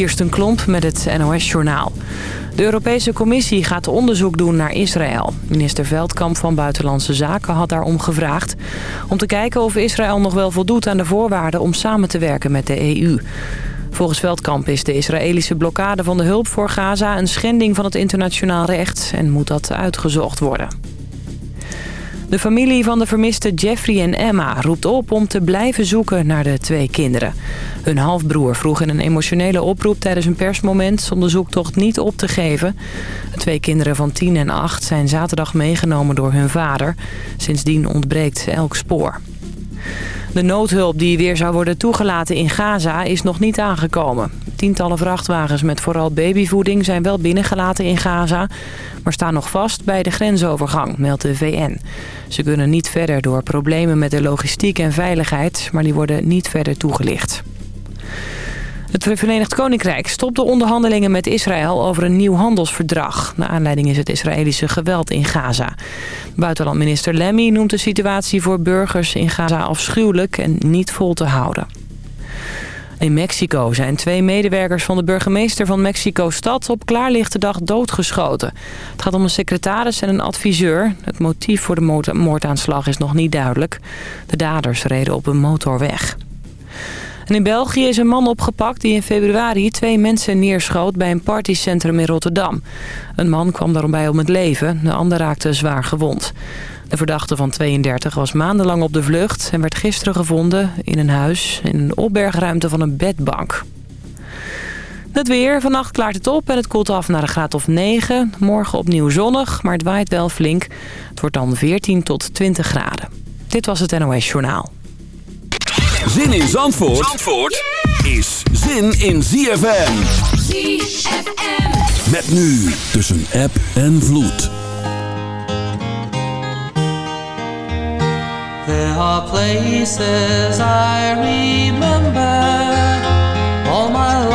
Kirsten Klomp met het NOS-journaal. De Europese Commissie gaat onderzoek doen naar Israël. Minister Veldkamp van Buitenlandse Zaken had daarom gevraagd... om te kijken of Israël nog wel voldoet aan de voorwaarden om samen te werken met de EU. Volgens Veldkamp is de Israëlische blokkade van de hulp voor Gaza... een schending van het internationaal recht en moet dat uitgezocht worden. De familie van de vermiste Jeffrey en Emma roept op om te blijven zoeken naar de twee kinderen. Hun halfbroer vroeg in een emotionele oproep tijdens een persmoment om de zoektocht niet op te geven. De twee kinderen van 10 en 8 zijn zaterdag meegenomen door hun vader. Sindsdien ontbreekt elk spoor. De noodhulp die weer zou worden toegelaten in Gaza is nog niet aangekomen. Tientallen vrachtwagens met vooral babyvoeding zijn wel binnengelaten in Gaza... maar staan nog vast bij de grensovergang, meldt de VN. Ze kunnen niet verder door problemen met de logistiek en veiligheid... maar die worden niet verder toegelicht. Het Verenigd Koninkrijk stopt de onderhandelingen met Israël over een nieuw handelsverdrag. De aanleiding is het Israëlische geweld in Gaza. Buitenlandminister Lemmy noemt de situatie voor burgers in Gaza afschuwelijk en niet vol te houden. In Mexico zijn twee medewerkers van de burgemeester van Mexico-stad op klaarlichte dag doodgeschoten. Het gaat om een secretaris en een adviseur. Het motief voor de moordaanslag is nog niet duidelijk. De daders reden op een motor weg. In België is een man opgepakt die in februari twee mensen neerschoot bij een partycentrum in Rotterdam. Een man kwam daarom bij om het leven, de ander raakte zwaar gewond. De verdachte van 32 was maandenlang op de vlucht en werd gisteren gevonden in een huis in een opbergruimte van een bedbank. Het weer. Vannacht klaart het op en het koelt af naar een graad of 9. Morgen opnieuw zonnig, maar het waait wel flink. Het wordt dan 14 tot 20 graden. Dit was het NOS Journaal. Zin in Zandvoort, Zandvoort is zin in ZFM. ZFM. Met nu tussen app en vloed. There are places I remember all my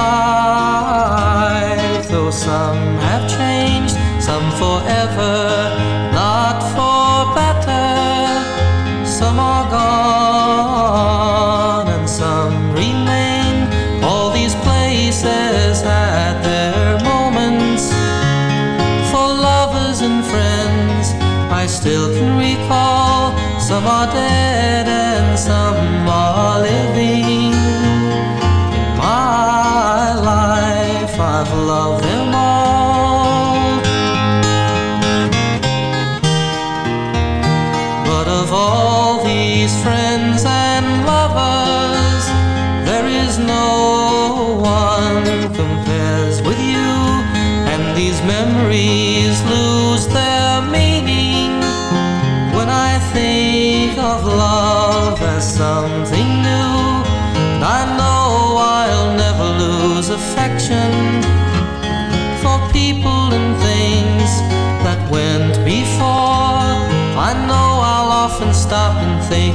life, though some have changed, some forever,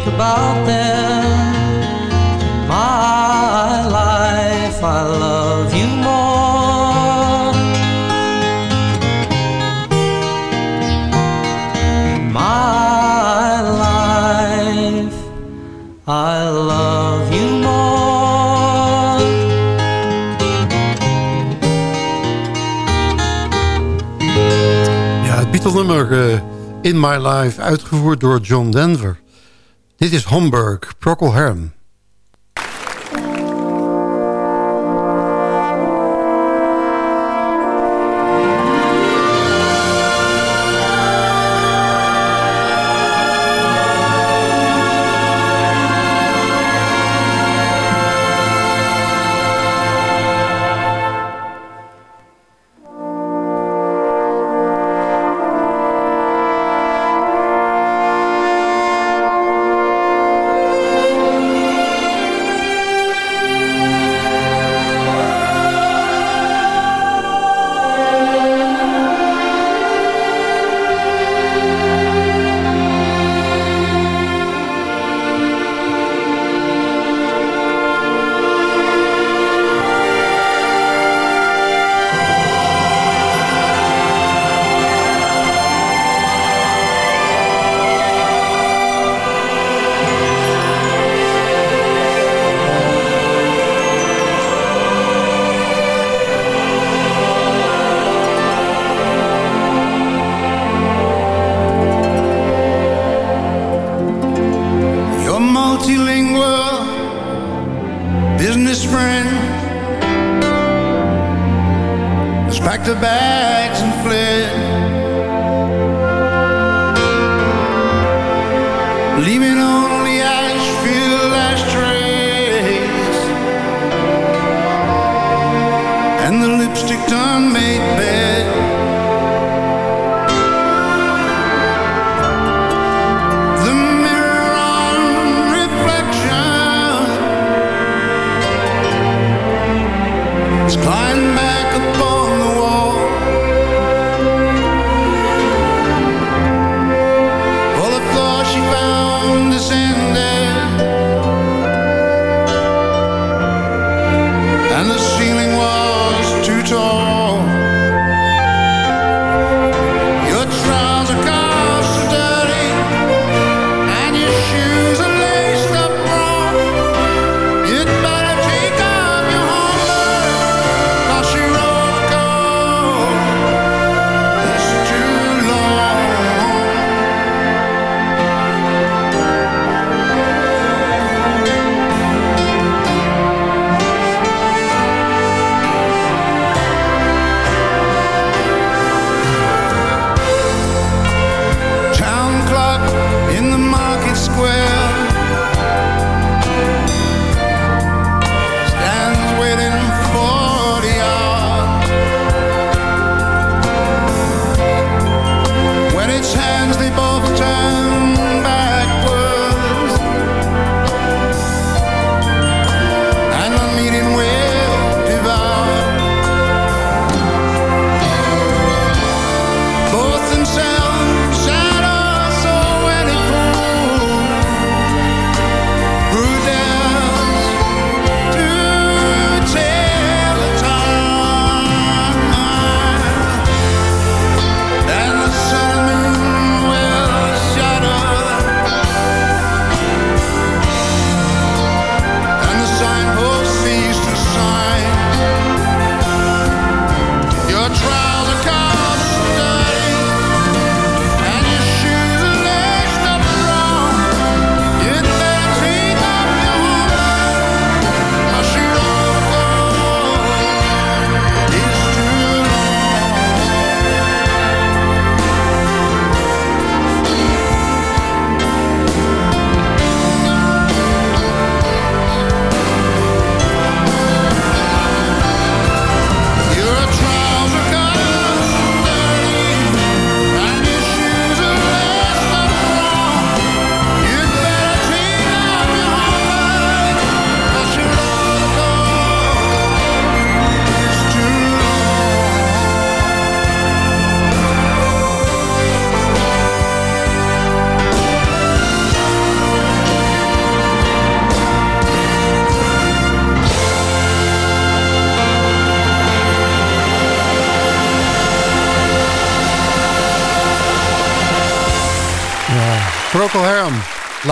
think about them. My life, I love you more. My life, I love you more. Ja, het Beatle-nummer eh, In My Life, uitgevoerd door John Denver. Dit is Homburg, Procol Harum.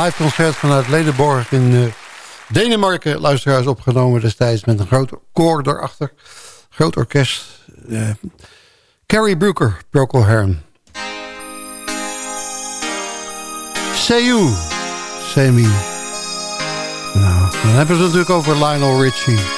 live concert vanuit Ledenborg in eh, Denemarken. Luisteraars opgenomen destijds met een groot koor daarachter. Groot orkest. Uh, Carrie Brooker, Procol Harum. Say you, say me. Nou, dan hebben ze het natuurlijk over Lionel Richie.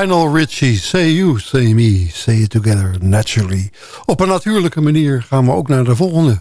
Lionel Richie, Say You, Say Me, Say It Together, Naturally. Op een natuurlijke manier gaan we ook naar de volgende.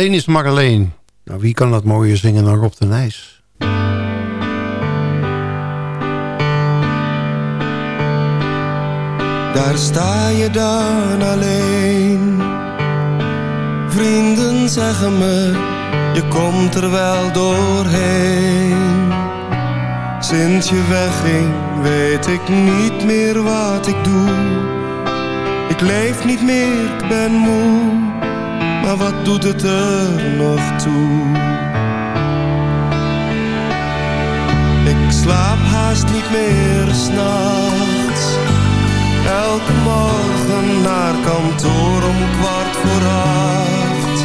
Alleen is maar alleen. Nou, wie kan dat mooier zingen dan Rob de Nijs? Daar sta je dan alleen. Vrienden zeggen me, je komt er wel doorheen. Sinds je wegging, weet ik niet meer wat ik doe. Ik leef niet meer, ik ben moe maar wat doet het er nog toe? Ik slaap haast niet meer s'nachts. Elke morgen naar kantoor om kwart voor acht.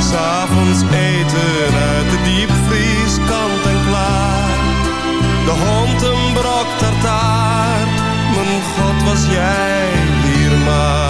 S'avonds eten uit de diepvries kant en klaar. De hond een brok tartaar. Mijn god was jij hier maar.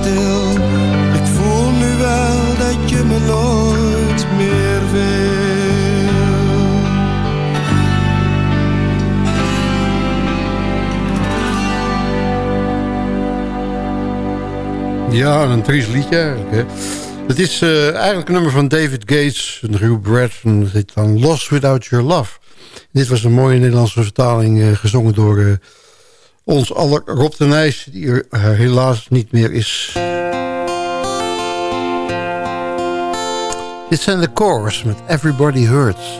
Stil. Ik voel nu wel dat je me nooit meer wil. Ja, een triest liedje eigenlijk. Hè. Het is eh, eigenlijk een nummer van David Gates en Hugh Bradford. Het heet dan Lost Without Your Love. Dit was een mooie Nederlandse vertaling eh, gezongen door eh, ons aller Rob de Nijs... die er eh, helaas niet meer is. Dit zijn de chorus met Everybody Hurts.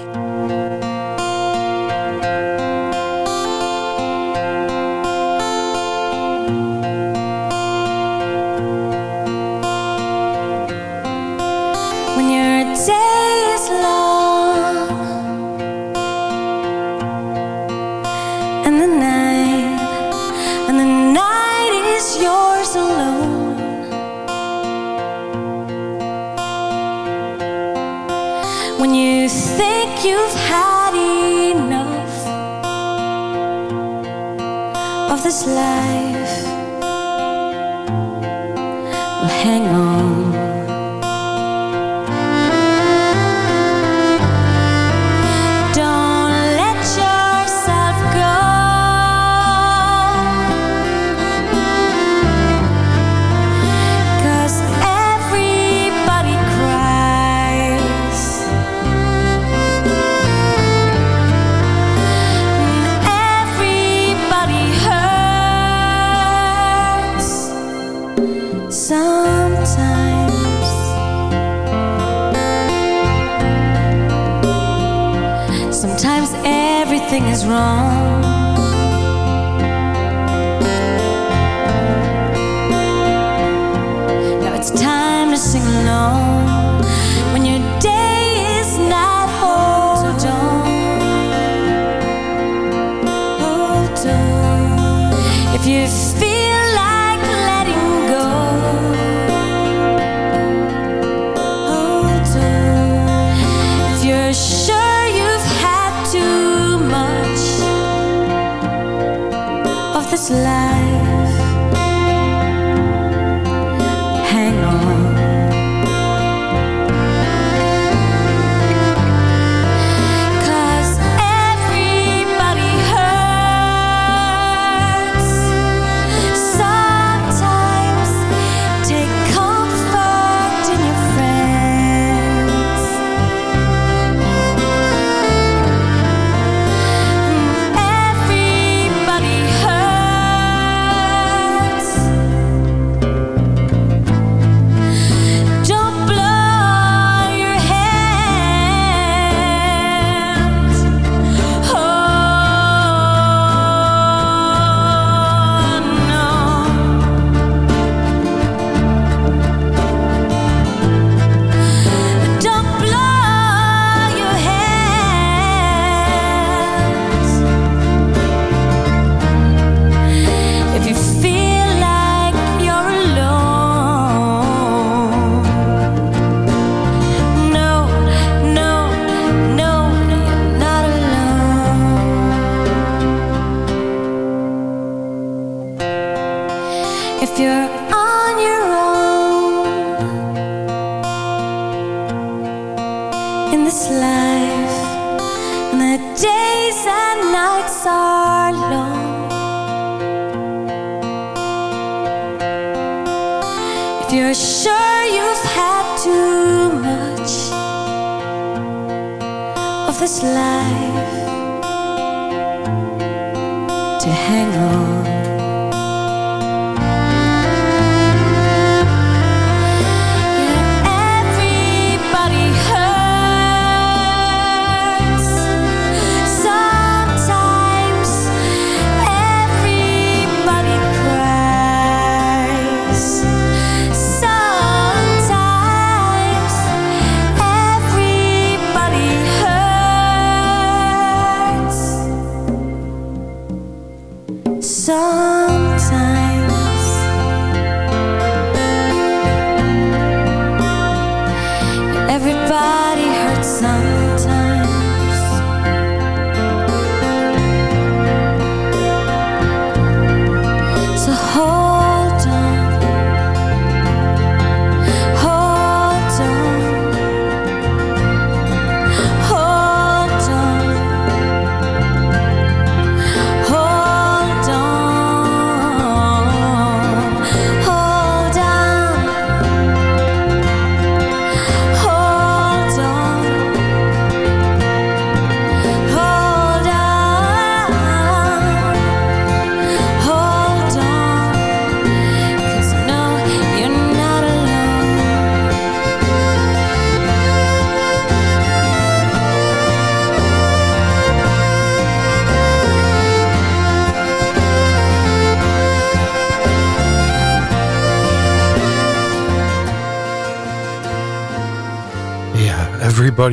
Is wrong.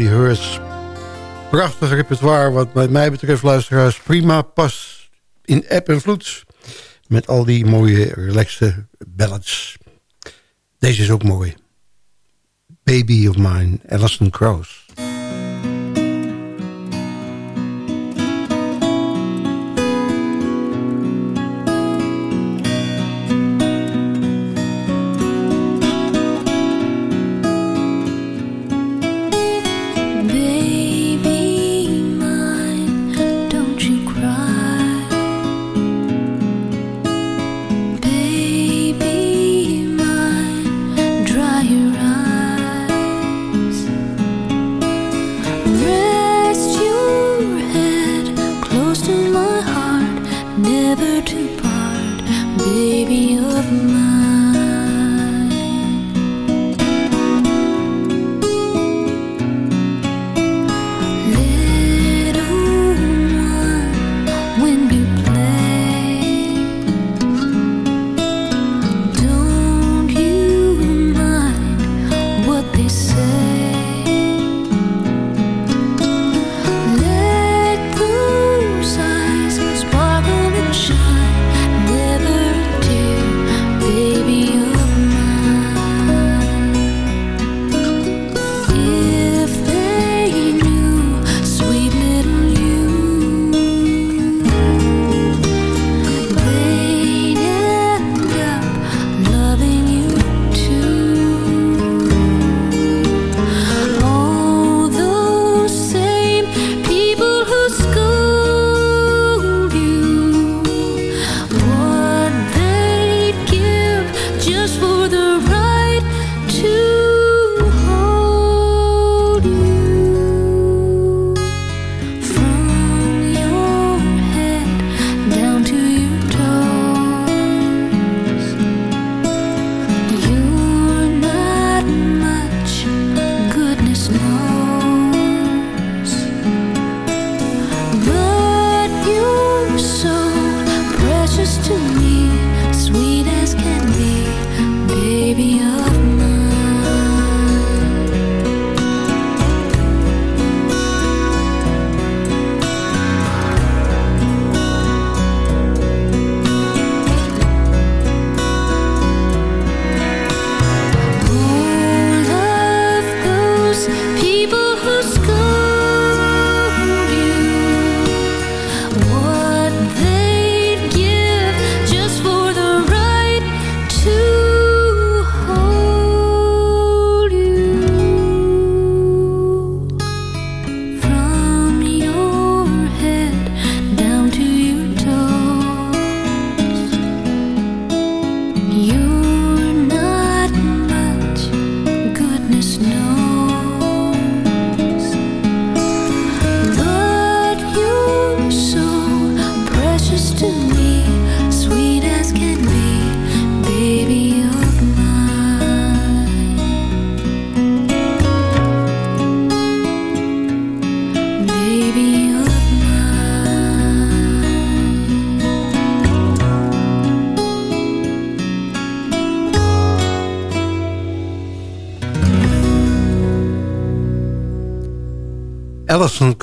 Hurts. Prachtig repertoire wat bij mij betreft, luisteraars, prima past in app en vloed. Met al die mooie, relaxte ballads. Deze is ook mooi. Baby of Mine, Alison Krauss.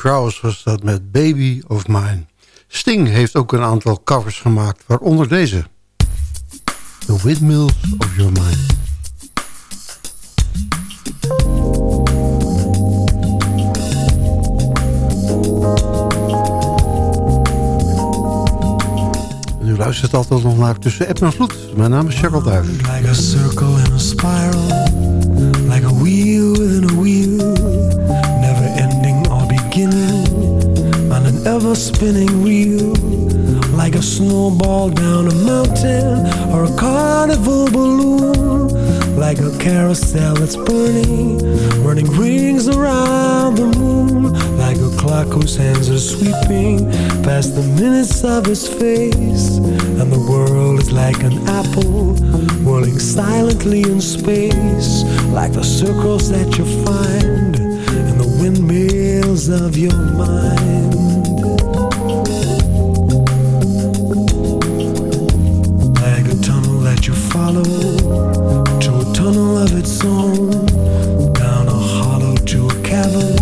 Krauss was dat met Baby of Mine. Sting heeft ook een aantal covers gemaakt, waaronder deze. The Windmills of Your Mind. U luistert altijd nog naar Tussen App en. Mijn naam is Cheryl Duif. Like a circle in a spiral, like a wheel within a wheel, ever spinning wheel, like a snowball down a mountain or a carnival balloon, like a carousel that's burning, running rings around the moon, like a clock whose hands are sweeping past the minutes of his face, and the world is like an apple whirling silently in space, like the circles that you find in the windmills of your mind. Follow to a tunnel of its own, down a hollow to a cavern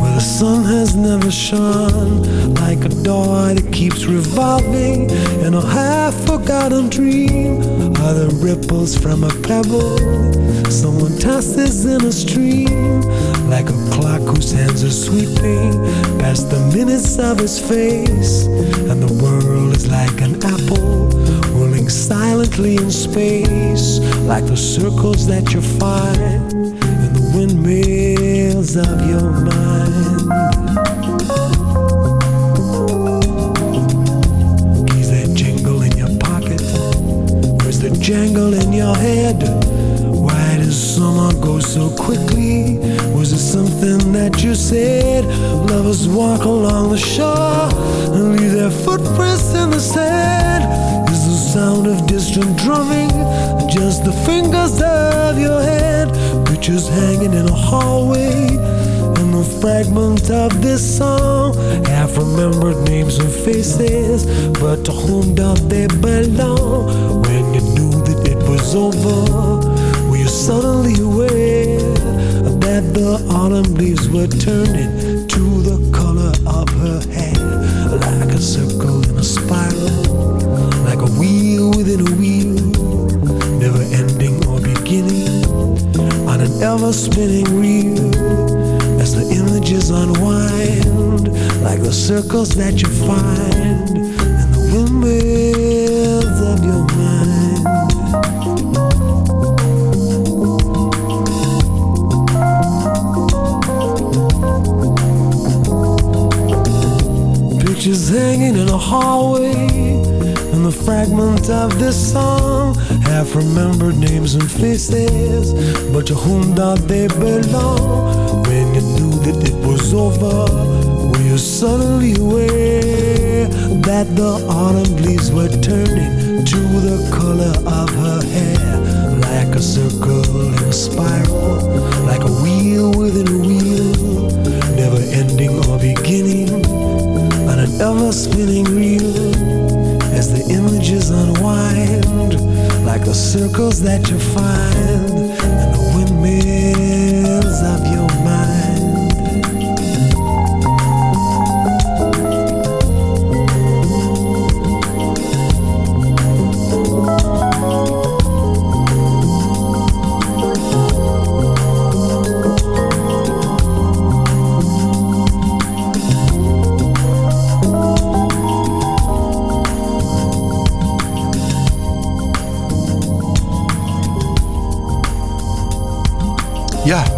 where the sun has never shone, like a door that keeps revolving in a half-forgotten dream. Are the ripples from a pebble someone tosses in a stream, like a clock whose hands are sweeping past the minutes of his face, and the world is like an apple Rolling silently in space, like the circles that you find in the windmills of your mind. Keys that jingle in your pocket. Where's the jangle in your head? Summer go so quickly? Was it something that you said? Lovers walk along the shore and leave their footprints in the sand. Is the sound of distant drumming just the fingers of your hand? Pictures hanging in a hallway and the fragment of this song half remembered names and faces but to whom do they belong when you knew that it was over suddenly aware that the autumn leaves were turning to the color of her hair like a circle in a spiral like a wheel within a wheel never ending or beginning on an ever spinning reel. As the images unwind like the circles that you find in the windmills Hanging in a hallway and the fragment of this song half remembered names and faces but to whom do they belong. When you knew that it was over were you suddenly aware that the autumn leaves were turning to the color of her hair like a circle in a spiral like a wheel within a wheel never ending or beginning an ever spinning reel as the images unwind like the circles that you find in the windmills of your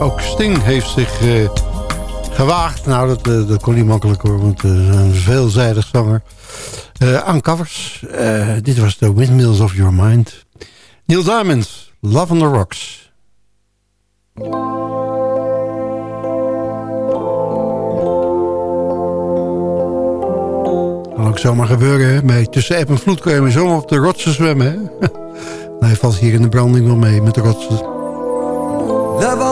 ook Sting heeft zich eh, gewaagd. Nou, dat, eh, dat kon niet makkelijk hoor, want uh, een veelzijdig zanger. Eh, aan. Eh, dit was The Windmills of Your Mind. Neil Diamond, Love on the Rocks. Kan ook zomaar gebeuren, hè? Bij tussen app en vloed kun je maar zomaar op de rotsen zwemmen, hè? Hij valt hier in de branding wel mee met de rotsen.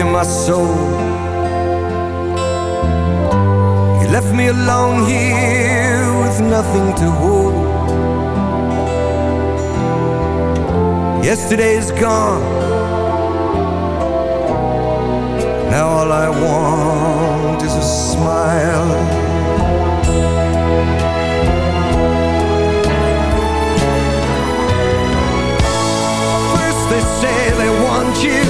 you my soul. You left me alone here with nothing to hold. Yesterday's gone. Now all I want is a smile. They say they want you.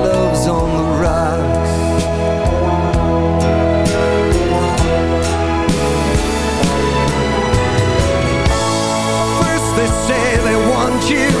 you.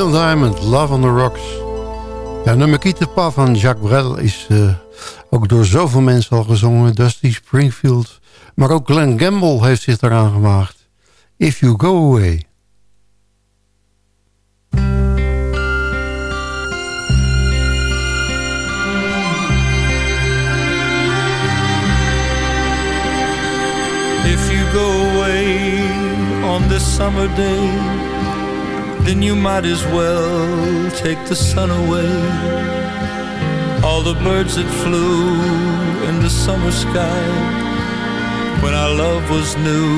Neil Diamond, Love on the Rocks. Ja, nummer Pas van Jacques Brel is eh, ook door zoveel mensen al gezongen. Dusty Springfield. Maar ook Glenn Gamble heeft zich eraan gemaakt. If You Go Away. If you go away on this summer day, then you might as well take the sun away. All the birds that flew in the summer sky, when our love was new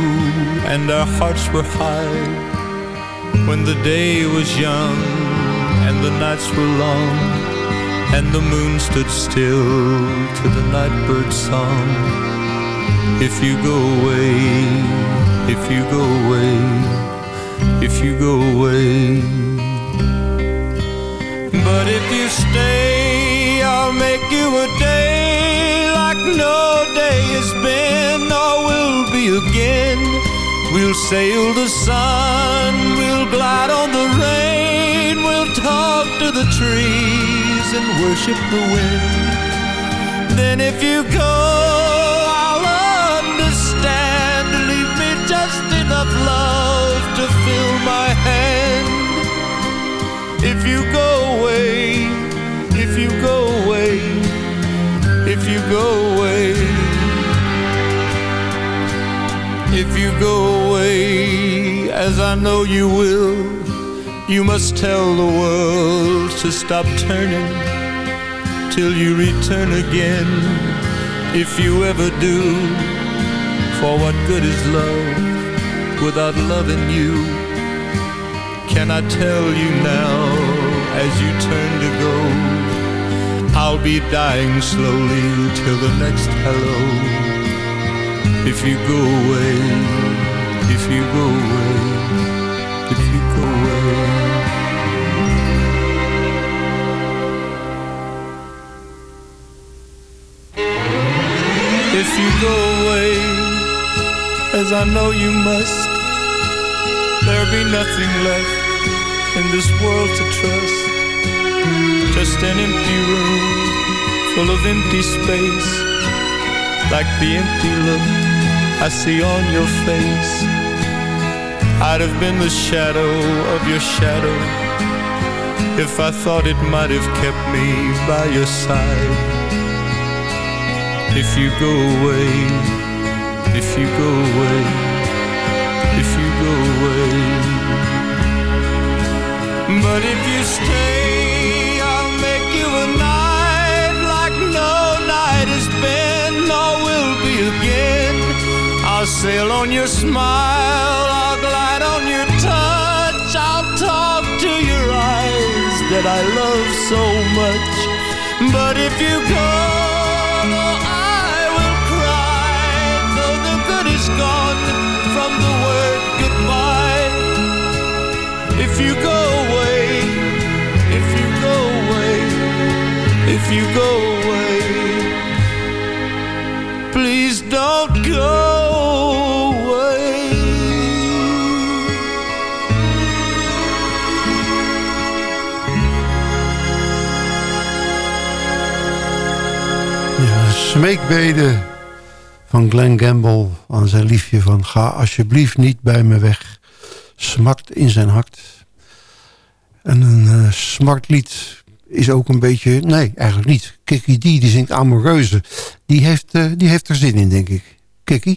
and our hearts were high, when the day was young and the nights were long, and the moon stood still to the nightbird's song. If you go away, if you go away, We'll sail the sun, we'll glide on the rain, we'll talk to the trees and worship the wind. Then if you go, I'll understand. Leave me just enough love to fill my hand. If you go away, if you go away, if you go away, if you go away, as I know you will, you must tell the world to stop turning till you return again. If you ever do, for what good is love without loving you? can I tell you now as you turn to go? I'll be dying slowly till the next hello. If you go away, if you go away, if you go away. If you go away, as I know you must, there'll be nothing left in this world to trust. Just an empty room full of empty space, like the empty look I see on your face. I'd have been the shadow of your shadow if I thought it might have kept me by your side. If you go away, if you go away, if you go away. But if you stay, I'll make you a night like no night has been or will be again. I'll sail on your smile, I'll glide on your touch, I'll talk to your eyes that I love so much. But if you go, I will cry, though the good is gone from the word goodbye. If you go away, if you go away, if you go smeekbeden van Glenn Gamble aan zijn liefje van... ga alsjeblieft niet bij me weg, smart in zijn hart. En een eh, smartlied is ook een beetje... Nee, eigenlijk niet. Kiki D, die zingt Amoreuze. Die heeft, eh, die heeft er zin in, denk ik. Kiki?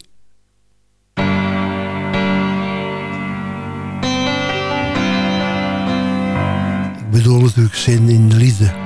Ik bedoel natuurlijk zin in de liefde.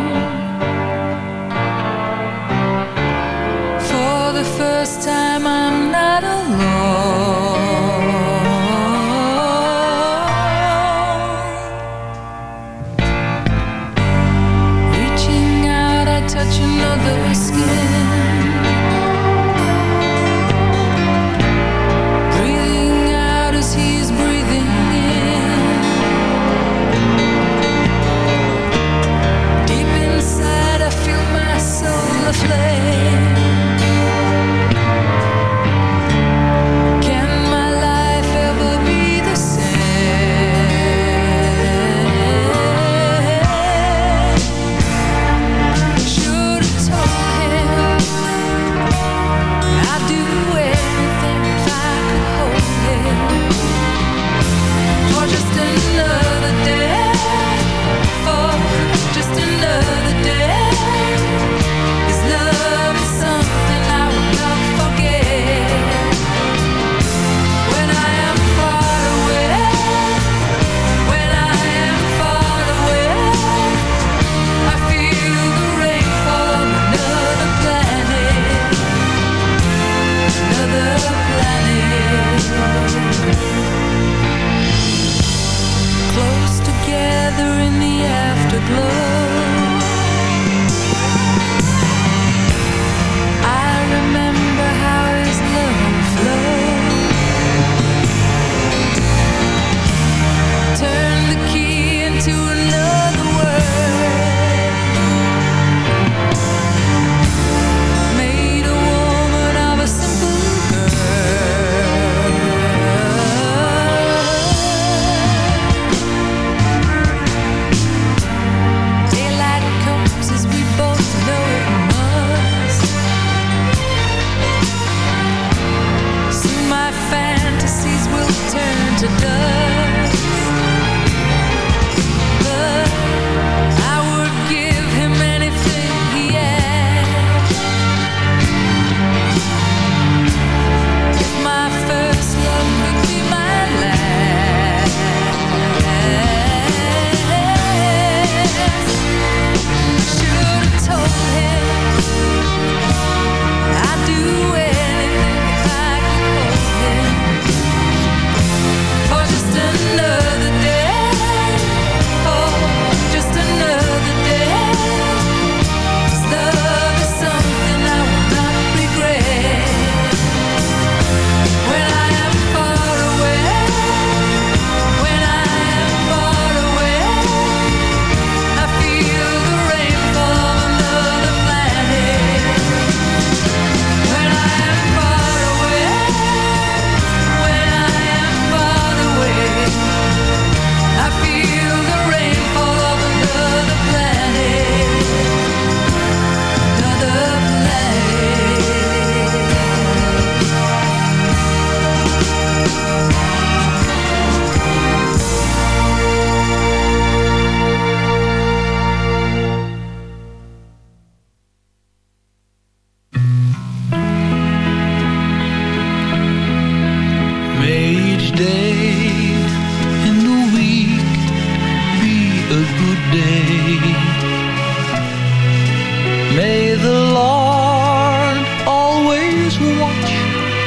May the Lord always watch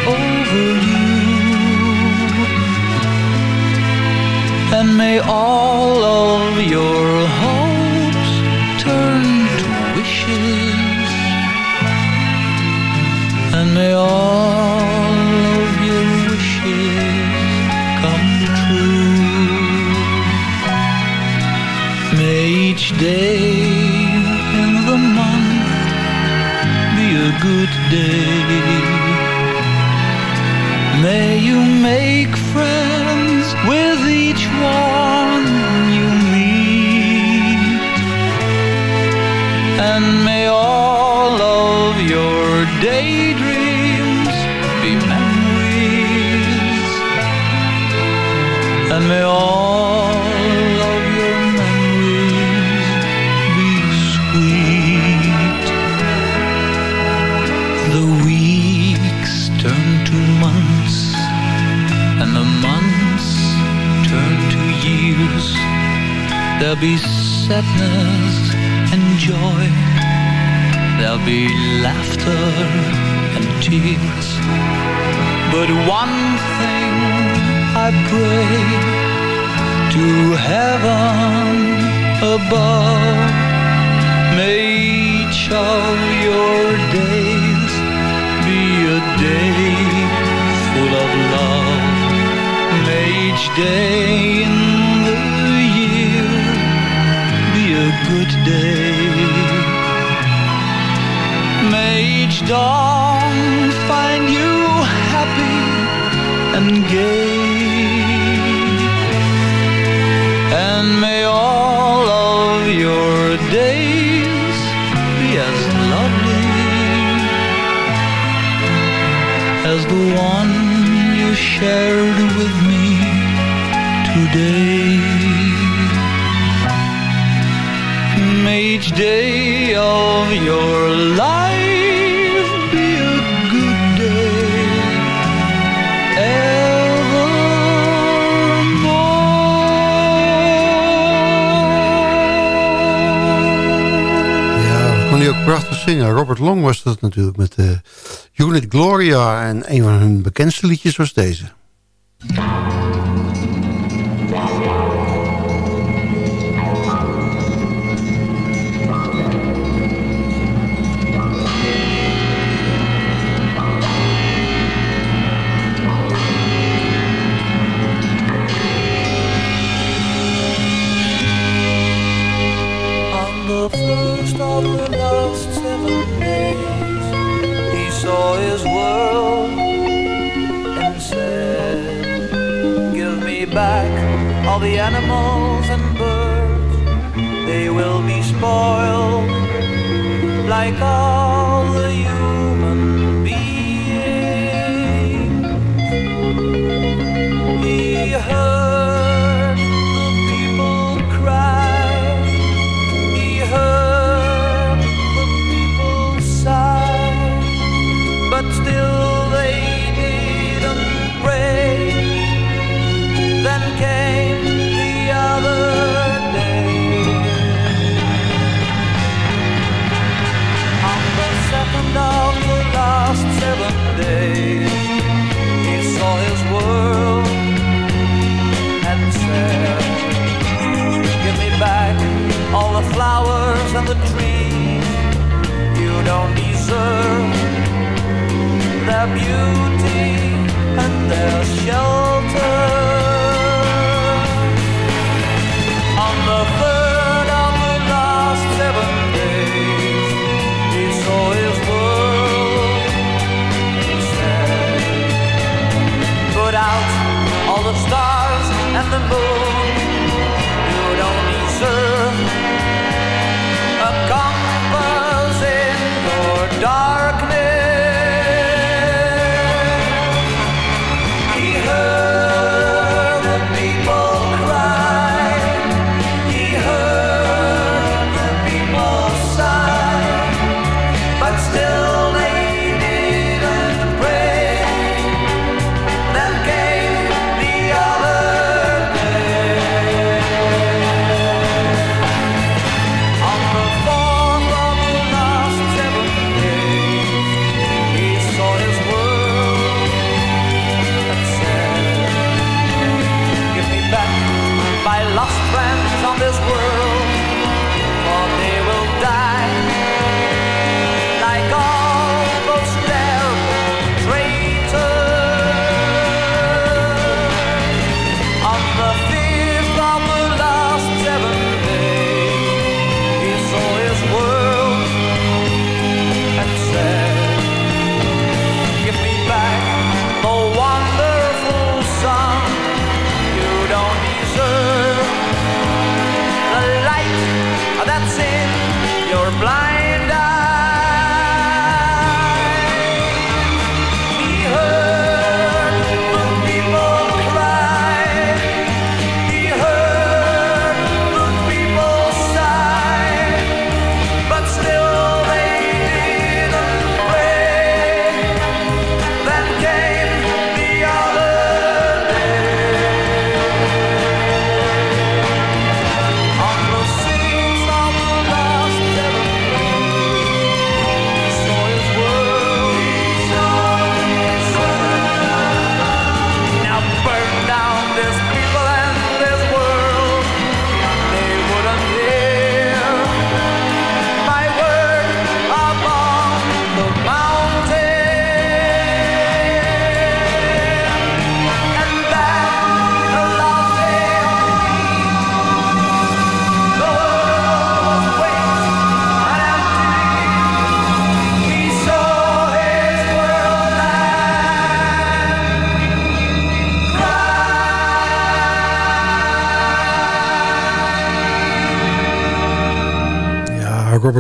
over you. And may all sadness and joy. There'll be laughter and tears. But one thing I pray to heaven above. May each of your days be a day full of love. May each day good day. May each dawn find you happy and gay. Was dat natuurlijk met de Unit Gloria. En een van hun bekendste liedjes was deze.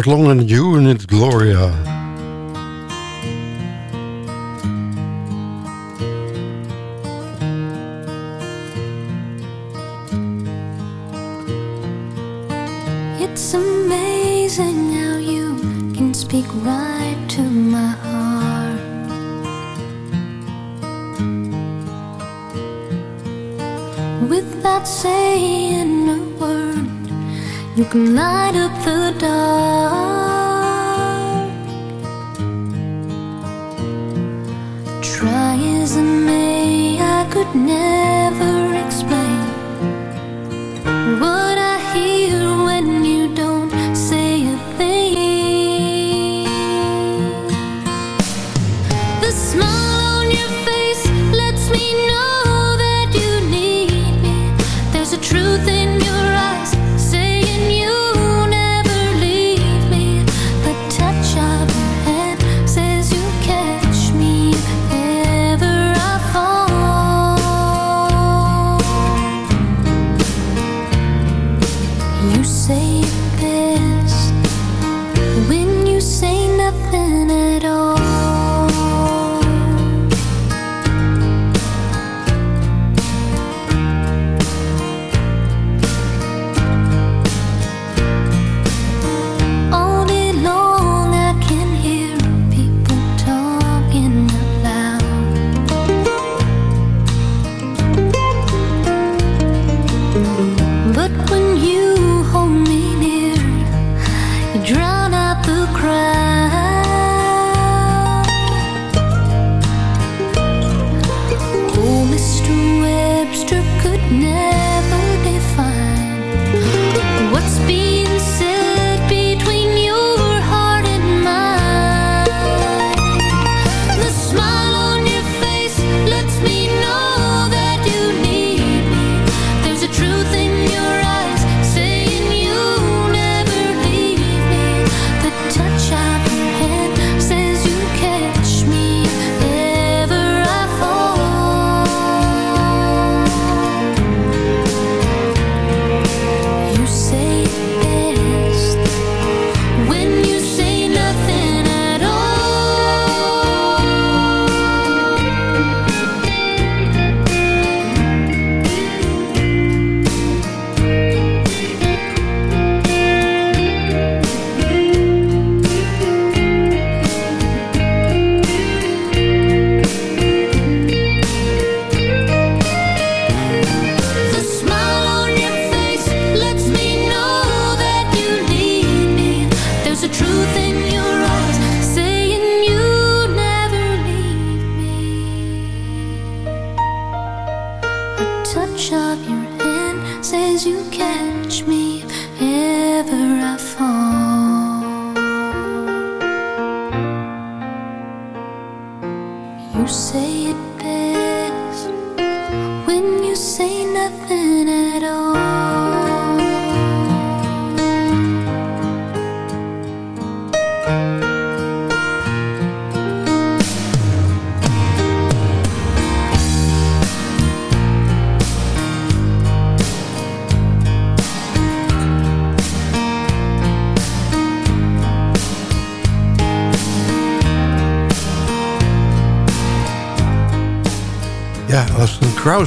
Robert Long and it's Gloria. light up the dark. Try as I may, I could never.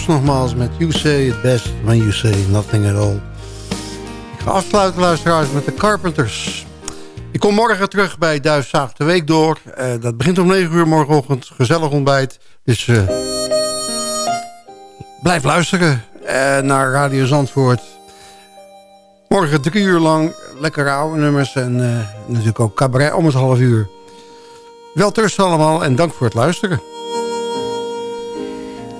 Nogmaals met You Say It Best When You Say Nothing At All. Ik ga afsluiten luisteraars met de Carpenters. Ik kom morgen terug bij Duifzaag de Week door. Eh, dat begint om 9 uur morgenochtend. Gezellig ontbijt. Dus eh, blijf luisteren eh, naar Radio Zandvoort. Morgen drie uur lang lekkere oude nummers. En natuurlijk ook cabaret om het half uur. Wel allemaal en dank voor het luisteren.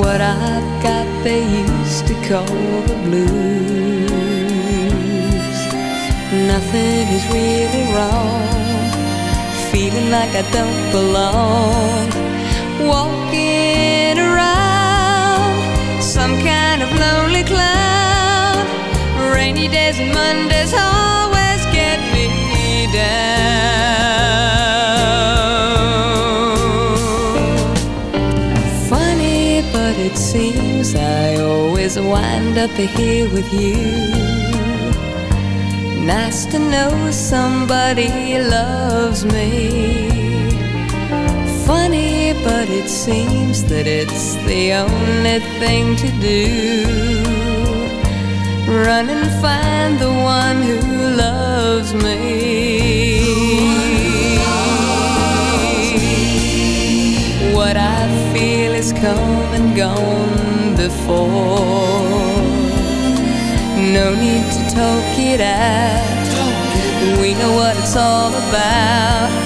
What I've got they used to call the blues. Nothing is really wrong. Feeling like I don't belong. Walking around some kind of lonely cloud. Rainy days and Mondays always get me down. It seems I always wind up here with you. Nice to know somebody loves me. Funny, but it seems that it's the only thing to do. Run and find the one who loves me. Is come and gone before. No need to talk it out. We know what it's all about.